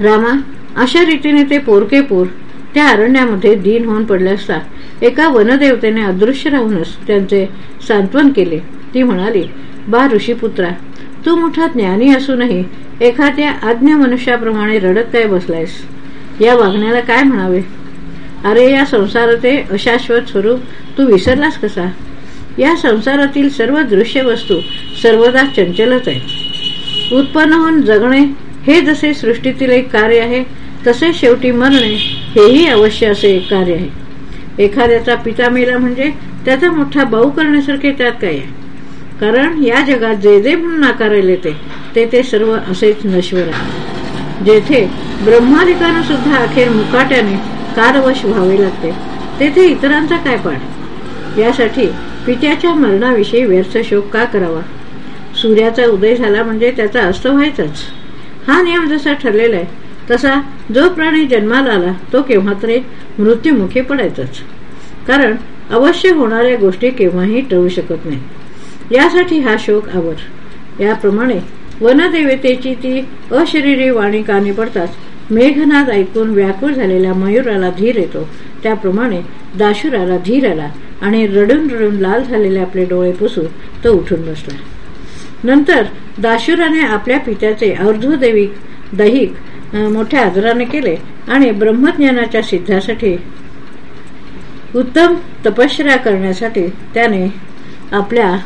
रामा अशा रीतीने ते पोरकेपूर त्या अरण्यामध्ये दीन होऊन पडले असता एका वनदेवतेने अदृश्य राहूनच त्यांचे सांत्वन केले. ती म्हणाली बा ऋषीपुत्रा तू मोठा ज्ञानी असूनही एखाद्या आज्ञा मनुष्याप्रमाणे रडत काय बसलायस? या वागण्याला काय म्हणावे? अरे या संसाराचे अशाश्वत स्वरूप तू विसरलास कसा? या संसारातील सर्व दृश्य वस्तू सर्वदा चंचलच आहे उत्पन्न होऊन जगणे हे जसे सृष्टीतील एक कार्य आहे तसे शेवटी मरणे हेही अवश्य असे एक कार्य आहे. एखाद्याचा पिता मेला म्हणजे त्याचा मोठा भाऊ करण्यासारखे त्यात काय आहे. कारण या जगात जे जे म्हणून नाकारले ते ते सर्व असेच नश्वर आहे. जेथे ब्रह्मादिकांना सुद्धा अखेर मुकाट्याने कारवश व्हावे लागते तेथे इतरांचा काय पाठ? यासाठी पित्याच्या मरणाविषयी व्यर्थ शोक का करावा? सूर्याचा उदय झाला म्हणजे त्याचा अस्त व्हायचाच. हा नियम जसा ठरलेला आहे तसा जो प्राणी जन्माला आला तो केव्हा तरी मृत्यूमुखी पडायचाच. कारण अवश्य होणाऱ्या गोष्टी केव्हाही टळू शकत नाही. यासाठी हा शोक आवर. याप्रमाणे वनदेवतेची ती अशरीरी वाणी काने पडताच मेघनाद ऐकून व्याकुळ झालेल्या मयुराला धीर येतो. त्याप्रमाणे दाशुराला धीर आला आणि रडून रडून लाल झालेले आपले डोळे पुसून तो उठून बसला. नंतर दाशुराने आपल्या पित्याचे अर्धोदैविक दैहिक मोठ्या आदराने केले आणि ब्रह्मज्ञानाच्या सिद्धासाठी उत्तम तपश्चर्या करण्यासाठी त्याने आपल्या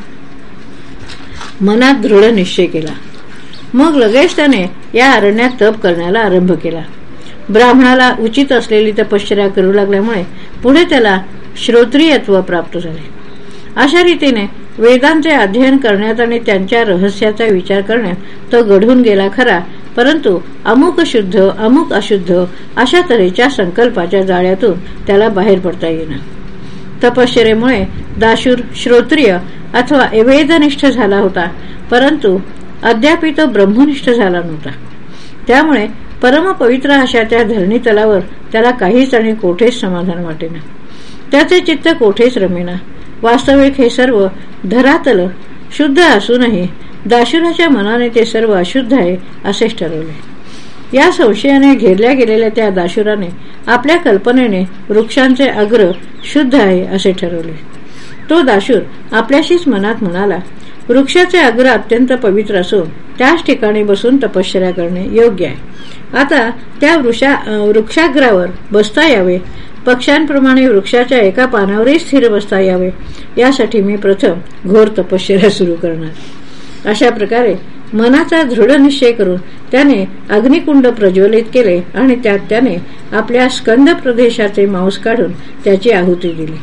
मनात दृढ निश्चय केला. मग लगेच त्याने या अरण्यात तप करण्याला आरंभ केला. ब्राह्मणाला उचित असलेली तपश्चर्या करू लागल्यामुळे पुढे त्याला श्रोत्रियत्व प्राप्त झाले. अशा रीतीने वेदांचे अध्ययन करण्यात आणि त्यांच्या रहस्याचा विचार करण्यात तो घडून गेला खरा परंतु अमुक शुद्ध अमुक अशुद्ध अशा तऱ्हेच्या संकल्पाच्या जाळ्यातून त्याला बाहेर पडता येईना. तपश्चरेमुळे दाशूर श्रोत्रिय अथवा वेदनिष्ठ झाला होता परंतु अद्यापि तो ब्रह्मनिष्ठ झाला नव्हता. त्यामुळे परमपवित्र अशा त्या धरणी तलावर त्याला काहीच आणि कोठेच समाधान वाटेना. त्याचे चित्त कोठेच रमेना. वास्तविक हे सर्व धरातल शुद्ध असूनही दाशुराच्या मनाने ते सर्व अशुद्ध आहे असेच ठरवले. या संशयाने घेरल्या गेलेल्या त्या दाशुराने आपल्या कल्पनेने वृक्षांचे अग्र शुद्ध आहे असे ठरवले. तो दाशूर आपल्याशीच मनात म्हणाला वृक्षाचे अग्र अत्यंत पवित्र असून त्याच ठिकाणी बसून तपश्चर्या करणे योग्य आहे. आता त्या वृक्षाग्रावर बसता यावे. पक्ष्यांप्रमाणे वृक्षाच्या एका पानावरही स्थिर बसता यावे. यासाठी मी प्रथम घोर तपश्चर्या सुरू करणार. अशा प्रकारे मनाचा दृढ निश्चय करून त्याने अग्निकुंड प्रज्वलित केले आणि त्यात त्याने आपल्या स्कंद प्रदेशाचे मांस काढून त्याची आहुती दिली.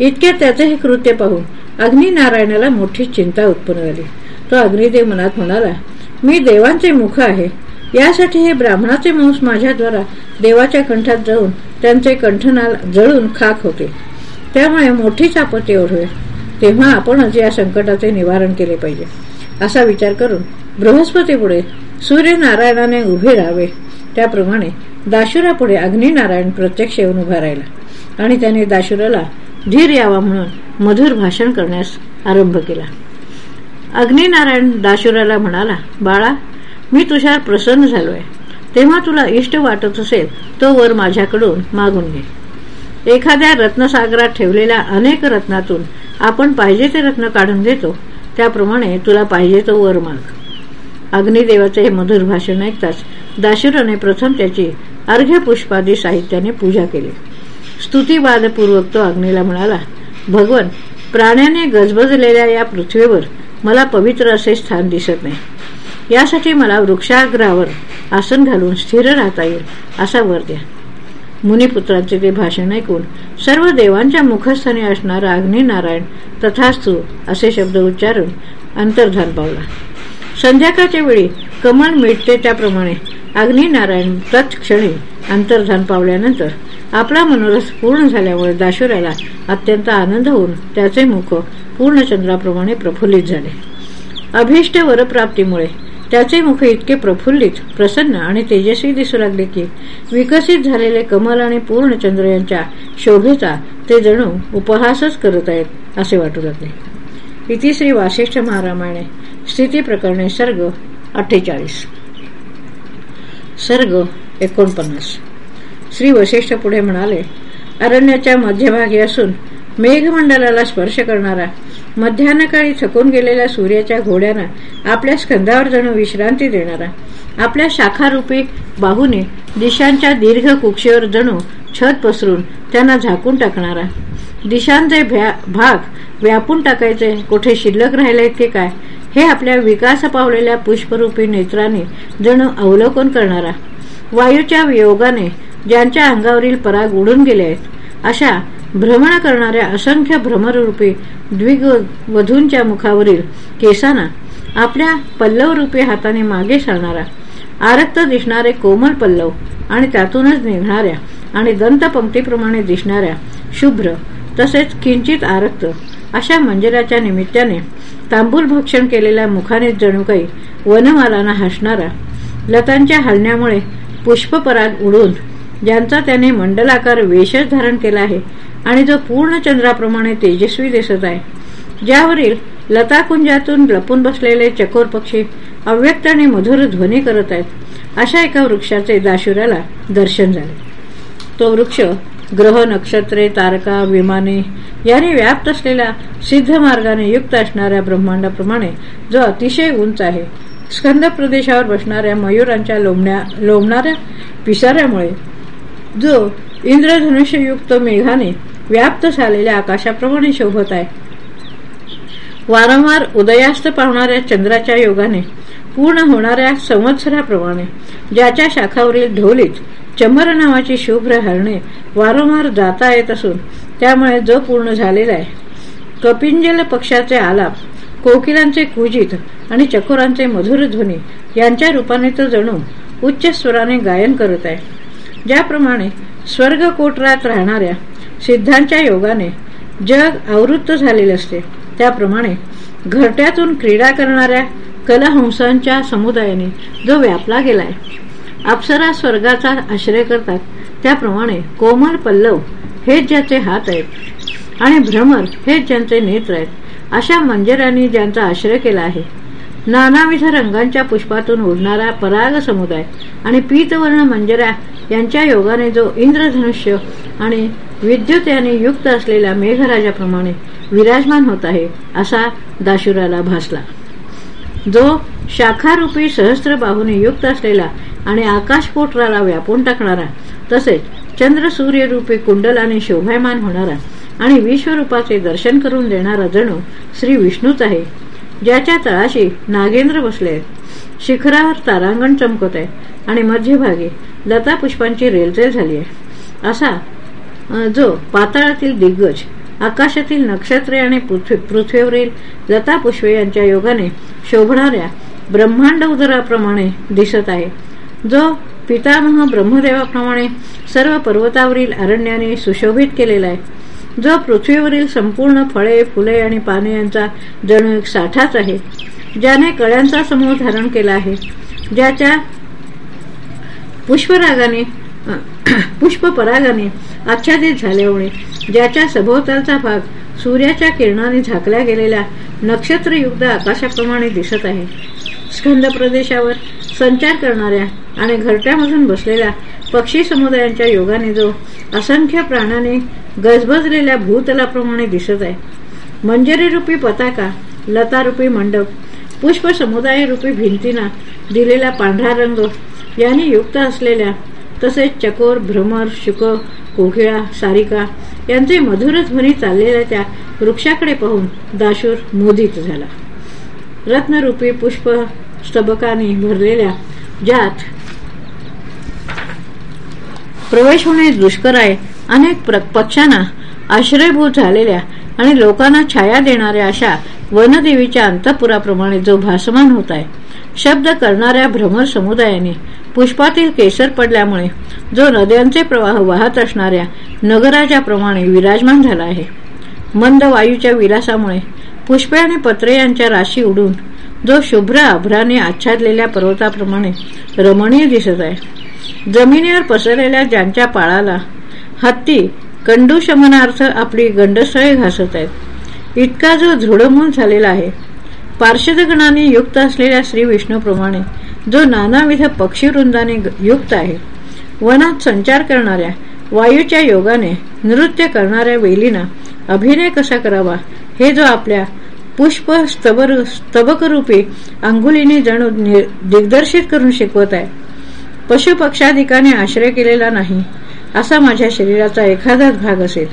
इतक्या त्याचे हे कृत्य पाहून अग्निनारायणाला मोठी चिंता उत्पन्न झाली. तो अग्निदेव मनात म्हणाला मी देवांचे मुख आहे. यासाठी हे ब्राह्मणाचे मांस माझ्याद्वारा देवाच्या कंठात जाऊन त्यांचे कंठनाल जळून खाक होते. त्यामुळे मोठीच आपत्ती ओढवेल तेव्हा आपणच या संकटाचे निवारण केले पाहिजे. असा विचार करून बृहस्पतीपुढे सूर्यनारायणाने उभे राहावे. त्याप्रमाणे दाशुरापुढे अग्निनारायण प्रत्यक्ष येऊन उभा राहिला आणि त्याने दाशुराला धीर यावा म्हणून मधुर भाषण करण्यास आरंभ केला. अग्निनारायण दाशुराला म्हणाला बाळा मी तुषार प्रसन्न झालोय. तेव्हा तुला इष्ट वाटत असेल तो वर माझ्याकडून मागून घे. एखाद्या रत्नसागरात ठेवलेल्या अनेक रत्नातून आपण पाहिजे ते रत्न काढून घेतो त्याप्रमाणे तुला पाहिजे तो वर माग अग्निदेवाचे हे मधुर भाषण ऐकताच दाशुराने प्रथम त्याची अर्घ्य पुष्पादी साहित्याने पूजा केली. स्तुतीवादपूर्वक तो अग्नीला म्हणाला भगवन प्राण्याने गजबजलेल्या या पृथ्वीवर मला पवित्र असे स्थान दिसत नाही. यासाठी मला वृक्षाग्रावर आसन घालून स्थिर राहता येईल असा वर द्या. मुनिपुत्रांचे ते भाषण ऐकून सर्व देवांच्या मुखस्थानी असणारा अग्निनारायण तथास्तू असे शब्द उच्चारून अंतर्धान पावला. संध्याकाळच्या वेळी कमल मिटते त्याप्रमाणे अग्निनारायण तत्क्षणी अंतर्धान पावल्यानंतर आपला मनोरथ पूर्ण झाल्यामुळे दाशुऱ्याला अत्यंत आनंद होऊन त्याचे मुख पूर्णचंद्राप्रमाणे प्रफुल्लित झाले. अभिष्ट वरप्राप्तीमुळे त्याचे मुख इतके प्रफुल्लित प्रसन्न आणि तेजस्वी दिसू लागले की विकसित झालेले कमल आणि पूर्णचंद्र यांच्या शोभेचा ते जणू उपहासच करत आहेत असे वाटू लागले. इति श्री वासिष्ठ महारामायणे स्थिती प्रकरणे सर्ग अठ्ठेचाळीस. सर्ग एकोणपन्नास. श्री वशिष्ठ पुढे म्हणाले अरण्याच्या मध्यभागी असून मेघमंडलाला स्पर्श करणारा मध्यान्हकाळी थकून गेलेल्या सूर्याच्या घोड्यानं आपल्या स्कंदावर जणू विश्रांती देणारा आपल्या शाखारूपी बाहूने दिशांच्या दीर्घ कुक्षेवर जणू छत पसरून त्यांना झाकून टाकणारा. दिशांचे भाग व्यापून टाकायचे कुठे शिल्लक राहिले की काय हे आपल्या विकास पावलेल्या पुष्परूपी नेत्राने जणू अवलोकन करणारा. वायूच्या वियोगाने ज्यांच्या अंगावरील पराग उडून गेले आहेत अशा भ्रमण करणाऱ्या असंख्य भ्रमररूपी द्विगवधूंच्या मुखावरील केसांना आपल्या पल्लवरूपी हाताने मागे सारणारा आरक्त दिसणारे कोमल पल्लव आणि त्यातूनच निघणाऱ्या आणि दंतपंक्तीप्रमाणे दिसणाऱ्या शुभ्र तसेच किंचित आरक्त अशा मंजिराच्या निमित्ताने तांबूल भक्षण केलेल्या मुखाने जणू काही वनमालांना हसणारा लतांच्या हलण्यामुळे पुष्पपराग उडून ज्यांचा त्याने मंडलाकार वेशच धारण केला आहे आणि जो पूर्ण चंद्राप्रमाणे तेजस्वी दिसत आहे ज्यावरील लताकुंजातून लपून बसलेले चकोर पक्षी अव्यक्त आणि मधुर ध्वनी करत आहेत अशा एका वृक्षाचे दाशुराला दर्शन झाले. तो वृक्ष ग्रह नक्षत्रे तारका विमाने याने व्याप्त असलेल्या सिद्ध मार्गाने युक्त असणाऱ्या ब्रह्मांडाप्रमाणे जो अतिशय उंच आहे स्कंद प्रदेशावर बसणाऱ्या मयुरांच्या लोंबण्या लोंबणाऱ्या पिसाऱ्यामुळे जो इंद्रधनुष्ययुक्त मेघाने व्याप्त झालेल्या आकाशाप्रमाणे शोभत आहे. वारंवार उदयास्त पावणाऱ्या चंद्राच्या योगाने पूर्ण होणाऱ्या संवत्सराप्रमाणे ज्याच्या शाखावरील ढोलीत चंबर नावाची शुभ्र हरणे वारंवार जाता येत असून त्यामुळे जो पूर्ण झालेला आहे. कपिंजल पक्षाचे आलाप कोकिलांचे कुजित आणि चकोरांचे मधुर ध्वनी यांच्या रूपाने तो जणू उच्च स्वराने गायन करत आहे. ज्याप्रमाणे स्वर्ग कोटरात राहणाऱ्या सिद्धांच्या योगाने जग आवृत्त झालेले असते. त्याप्रमाणे घरट्यातून क्रीडा करणाऱ्या कलाहंसांच्या समुदायाने जो व्यापला गेलाय अप्सरा स्वर्गाचा आश्रय करतात त्याप्रमाणे कोमल पल्लव हेच ज्याचे हात आहेत आणि भ्रमर हेच ज्यांचे नेत्र आहेत अशा मंजरांनी ज्यांचा आश्रय केला आहे. नानाविध रंगांच्या पुष्पातून उडणारा पराग समुदाय आणि पीतवर्ण मंजरा यांच्या योगाने जो इंद्रधनुष्य आणि विद्युत याने युक्त असलेल्या मेघराजाप्रमाणे विराजमान होत आहे असा दाशुराला भासला. जो शाखारूपी सहस्त्र बाहूने युक्त असलेला आणि आकाशपोटराला व्यापून टाकणारा तसेच चंद्र सूर्यरूपी कुंडलाने शोभायमान होणारा आणि विश्वरूपाचे दर्शन करून देणारा जणू श्री विष्णूच आहे. ज्याच्या तळाशी नागेंद्र बसले. आहेत शिखरावर तारांगण चमकत आहे आणि मध्यभागी लता पुष्पांची रेलचेल झाली आहे असा जो पाताळातील दिग्गज आकाशातील नक्षत्रे आणि पृथ्वीवरील लता पुष्पे यांच्या योगाने शोभणाऱ्या ब्रह्मांड उदराप्रमाणे दिसत आहे. जो पितामह ब्रह्मदेवाप्रमाणे सर्व पर्वतावरील अरण्याने सुशोभित केलेला आहे. जो पृथ्वीवरील संपूर्ण फळे फुले आणि पाने यांचा जणू एक साठाच आहे ज्याने कळ्यांचा समूह धारण केला आहे ज्याच्या पुष्परागाने पुष्प परागाने आच्छादित झाल्यामुळे ज्याच्या सभोवतालचा भाग सूर्याच्या किरणाने झाकल्या गेलेल्या नक्षत्रयुक्त आकाशाप्रमाणे दिसत आहे. स्कंद प्रदेशावर संचार करणाऱ्या आणि घरट्यामधून बसलेल्या पक्षी समुदायांच्या योगाने जो असंख्य प्राण्याने गजबजलेल्या भूतलाप्रमाणे दिसत आहे. मंजरी रूपी पताका लतारूपी मंडप पुष्प समुदाय रूपी भिंतीना दिलेला पांढरा रंग यांनी युक्त असलेल्या तसेच चकोर भ्रमर शुक कोकिळा सारिका यांचे मधुर ध्वनी चाललेल्या त्या वृक्षाकडे पाहून दाशूर मोदित झाला. रत्नरूपी पुष्प स्तबकाने भरलेल्या ज्यात प्रवेश होणे दुष्कर आहे. अनेक पक्षांना आश्रयभूत झालेल्या आणि लोकांना छाया देणाऱ्या अशा वनदेवीच्या अंतपुराप्रमाणे जो भासमान होत आहे. शब्द करणाऱ्या भ्रमर समुदायाने पुष्पातील केसर पडल्यामुळे जो नद्यांचे प्रवाह वाहत असणाऱ्या नगराजाप्रमाणे विराजमान झाला आहे. मंद वायूच्या विलासामुळे पुष्पे आणि पत्रे यांच्या राशी उडून जो शुभ्र आभ्राने आच्छादलेल्या पर्वताप्रमाणे रमणीय दिसत आहे. जमिनीवर पसरलेल्या ज्यांच्या पाळाला हत्ती कंडुशमनार्थ आपली गंडसळे घासत आहेत. इतका जो झुडमून झालेला आहे. पार्षदगणाने युक्त असलेल्या श्री विष्णूप्रमाणे जो नानाविध पक्षीवृंदाने युक्त आहे. वनात संचार करणाऱ्या वायूच्या योगाने नृत्य करणाऱ्या वेलीना अभिनय कसा करावा? हे जो आपल्या पुष्प स्तबर स्तबकरूपी अंगुलीने जणू दिग्दर्शित करून शिकवत आहे. पशुपक्षाधिकाने आश्रय केलेला नाही असा माझ्या शरीराचा एखादाच भाग असेल.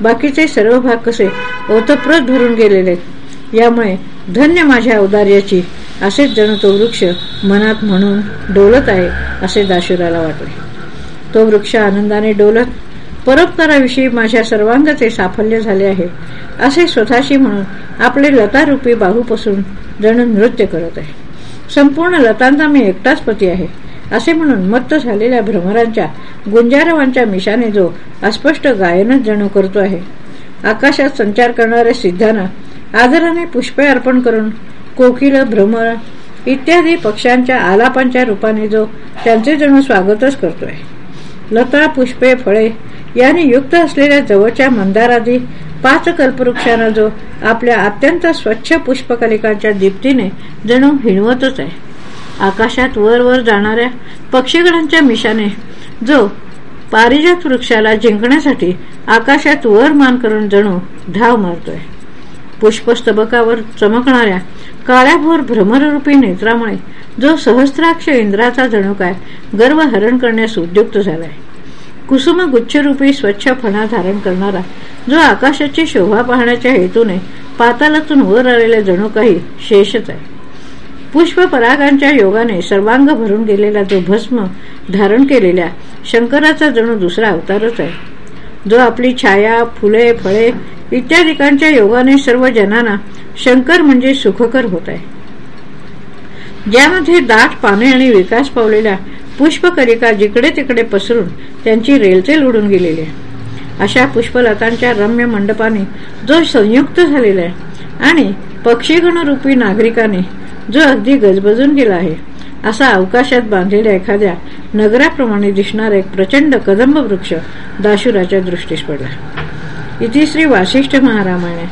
बाकीचे सर्व भाग कसे ओतप्रत भरून गेलेले? यामुळे धन्य माझ्या औदार्याची असेच जणू तो वृक्ष मनात म्हणून डोलत आहे असे दाशुराला वाटले. तो वृक्ष आनंदाने डोलत परोपकाराविषयी माझ्या सर्वांगाचे साफल्य झाले आहे असे स्वतःशी म्हणून आपले लतारूपी बाहूपासून जणू नृत्य करत आहे. संपूर्ण लतांचा मी एकटाच पती आहे असे म्हणून मत्त झालेल्या भ्रमरांच्या गुंजारवांच्या मिशाने जो अस्पष्ट गायनच जणू करतो आहे. आकाशात संचार करणाऱ्या सिद्धांना आदराने पुष्पे अर्पण करून कोकिल भ्रमर इत्यादी पक्ष्यांच्या आलापांच्या रूपाने जो त्यांचे जणू स्वागतच करतोय. लता पुष्पे फळे यांनी युक्त असलेल्या जवळच्या मंदारादी पाच कल्पवृक्षांना जो आपल्या अत्यंत स्वच्छ पुष्पकलिकांच्या दीप्तीने जणू हिणवतच आहे. आकाशात वर वर जाणाऱ्या पक्षीगणांच्या मिशाने जो पारिजात वृक्षाला जिंकण्यासाठी आकाशात वर मान करून जणू धाव मारतोय. पुष्पस्तबकावर चमकणाऱ्या काळ्याभोर भ्रमररूपी नेत्रामुळे जो सहस्त्राक्ष इंद्राचा जणू काय गर्व हरण करण्यास उद्युक्त झालाय. कुसुम गुच्छरूपी स्वच्छ फणा धारण करणारा जो आकाशाची शोभा पाहण्याच्या हेतूने पातालातून वर आलेल्या जणू काही शेषच आहे. पुष्प परागांच्या योगाने सर्वांग भरून गेलेला जो भस्म धारण केलेल्या शंकराचा जणू दुसरा अवतारच आहे. जो आपली छाया फुले फळे इत्यादिकांच्या योगाने सर्व जनांना शंकर म्हणजे सुखकर होत आहे. ज्यामध्ये दाट पाने आणि विकास पावलेल्या पुष्पकलिका जिकडे तिकडे पसरून त्यांची रेलचेल उडून गेलेली आहे. अशा पुष्पलतांच्या रम्य मंडपाने जो संयुक्त झालेला आहे आणि पक्षीगणरूपी नागरिकाने जो अगदी गजबजून गेला आहे. असा अवकाशात बांधलेल्या एखाद्या नगराप्रमाणे दिसणारा एक प्रचंड कदंब वृक्ष दाशुराच्या दृष्टीस पडला. इथे श्री वासिष्ठ महारामाने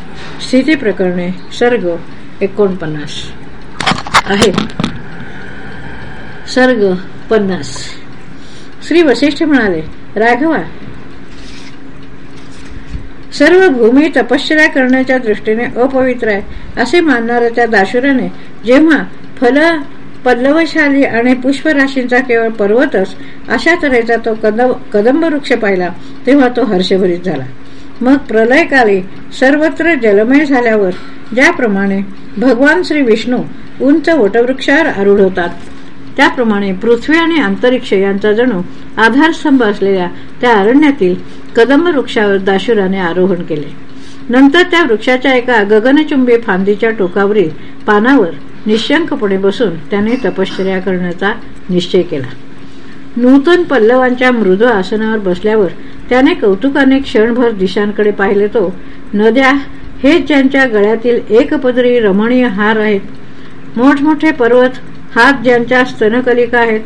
स्थिती प्रकरणे सर्ग एकोणपन्नास. आहे. सर्ग पन्नास. श्री वसिष्ठ म्हणाले राघवा सर्व भूमी तपश्चर्या करण्याच्या दृष्टीने अपवित्र आहे असे मानणाऱ्या त्या दाशुराने जेव्हा फल पल्लवशाली आणि पुष्पराशींचा केवळ पर्वतच अशा तऱ्हेचा तो कदंब वृक्ष पाहिला तेव्हा तो हर्षभरीत झाला. मग प्रलयकाली सर्वत्र जलमय झाल्यावर ज्याप्रमाणे भगवान श्री विष्णू उंच वटवृक्षावर आरूढ होतात त्याप्रमाणे पृथ्वी आणि अंतरिक्ष यांचा जणू आधारस्तंभ असलेल्या त्या अरण्यातील कदंब वृक्षावर दाशुराने आरोहण केले. नंतर त्या वृक्षाच्या एका गगनचुंबी फांदीच्या टोकावरील पानावर निशंकपणे बसून त्याने तपश्चर्या करण्याचा निश्चय केला. नूतन पल्लवांच्या मृदू आसनावर बसल्यावर त्याने कौतुकाने क्षणभर दिशांकडे पाहिले तो नद्या हेच ज्यांच्या गळ्यातील एकपदरी रमणीय हार आहेत. मोठमोठे पर्वत हात ज्यांच्या स्तनकलिका आहेत.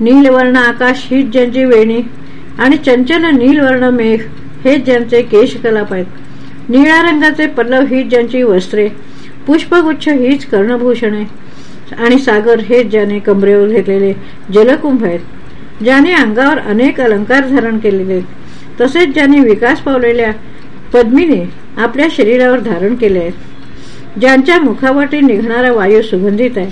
नीलवर्ण आकाश हीच ज्यांची वेणी आणि चंचल नीलवर्ण मेघ हेच ज्यांचे केशकलाप आहेत. निळ्या रंगाचे पल्लव हीच ज्यांची वस्त्रे. पुष्पगुच्छ हीच कर्णभूषणे. आणि सागर हेच ज्याने कमरेवर घेतलेले जलकुंभ आहेत. ज्याने अंगावर अनेक अलंकार धारण केलेले तसेच ज्याने विकास पावलेल्या पद्मीने आपल्या शरीरावर धारण केले आहेत. ज्यांच्या मुखावाटी निघणारा वायू सुगंधित आहे.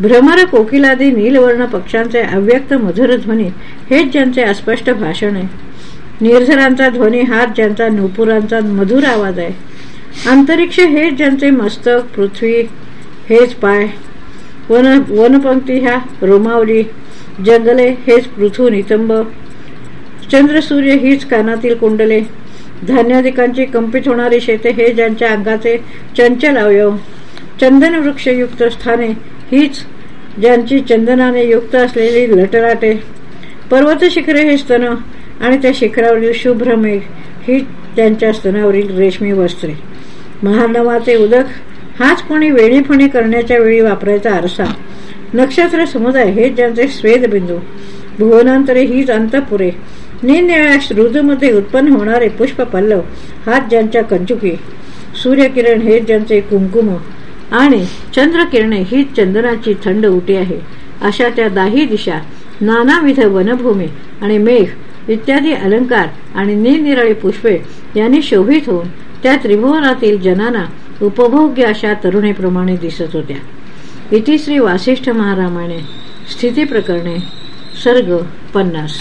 भ्रमर कोकिलादी नीलवर्ण पक्षांचे अव्यक्त मधुर ध्वनी हेच ज्यांचे अस्पष्ट भाषण आहे. निर्झरांचा ध्वनी हात ज्यांचा नुपुरांचा मधुर आवाज आहे. अंतरिक्ष हेच ज्यांचे मस्तक पृथ्वी हेच पाय वन वनपंक्ती ह्या रोमावली जंगले हेच पृथू नितंब चंद्रसूर्य हीच कानातील कुंडले धान्यादिकांची कंपित होणारी शेते हे ज्यांच्या अंगाचे चंचल अवयव चंदन वृक्षयुक्त स्थाने हीच ज्यांची चंदनाने युक्त असलेली लटलाटे पर्वत शिखरे हे स्तन आणि त्या शिखरावरील शुभ्र मेघ ही त्यांच्या स्तनावरील रेशमी वस्त्रे. महानवाचे उदक हाच कोणी वेणीफणी करण्याच्या वेळी वापरायचा आरसा. नक्षत्र समुदाय हेच ज्यांचे स्वेदबिंदू. भुवनांतरे हीच अंतपुरे. निनिळ्या ऋतूमध्ये उत्पन्न होणारे पुष्प पल्लव हात ज्यांच्या कंचुकी. सूर्यकिरण हे ज्यांचे कुंकुम. आणि चंद्रकिरणे ही चंदनाची थंड उटी आहे. अशा त्या दाही दिशा नानाविध वनभूमी आणि मेघ इत्यादी अलंकार आणि निरनिराळी पुष्पे यांनी शोभित होऊन त्या त्रिभुवनातील जनांना उपभोग्य अशा तरुणीप्रमाणे दिसत होत्या. इतिश्री वासिष्ठ महारामाने स्थिती प्रकरणे सर्ग पन्नास.